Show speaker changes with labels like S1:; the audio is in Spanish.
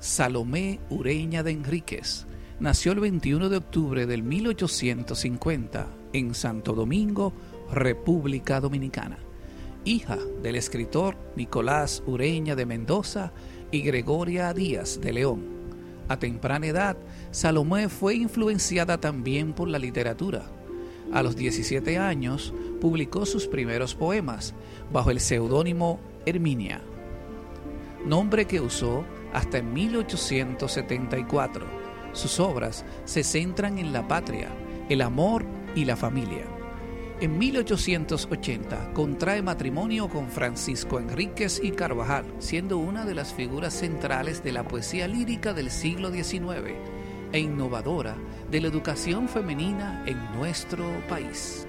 S1: Salomé Ureña de Enríquez nació el 21 de octubre del 1850 en Santo Domingo, República Dominicana. Hija del escritor Nicolás Ureña de Mendoza y Gregoria Díaz de León. A temprana edad, Salomé fue influenciada también por la literatura. A los 17 años, publicó sus primeros poemas bajo el seudónimo Herminia, nombre que usó hasta en 1874. Sus obras se centran en la patria, el amor y la familia. En 1880 contrae matrimonio con Francisco Enríquez y Carvajal, siendo una de las figuras centrales de la poesía lírica del siglo XIX e innovadora de la educación femenina en nuestro país.